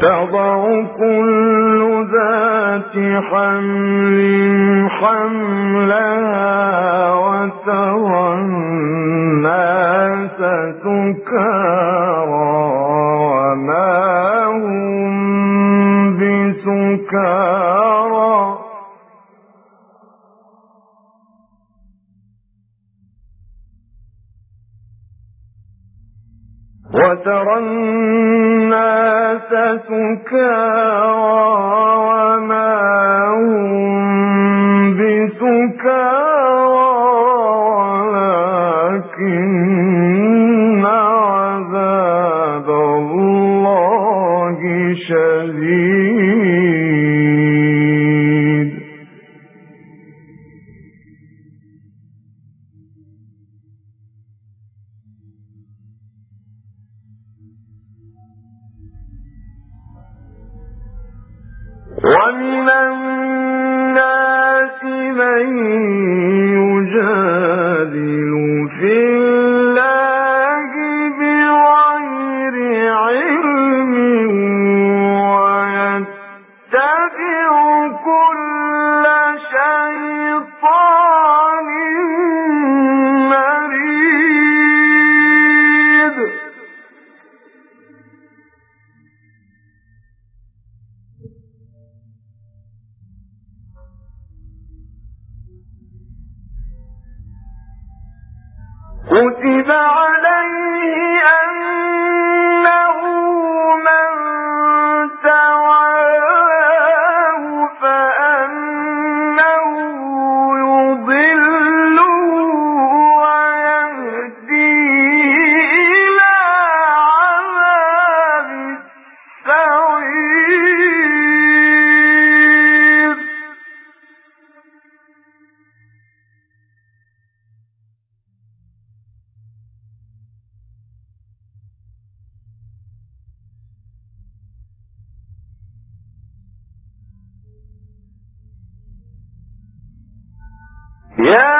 وتضع كل ذات حمل حملها وترى الناس سكارى وما هم بسكارى. وترى الناس وما هم بسكارى ولكن عذاب الله شديد ومن Yeah.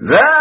الله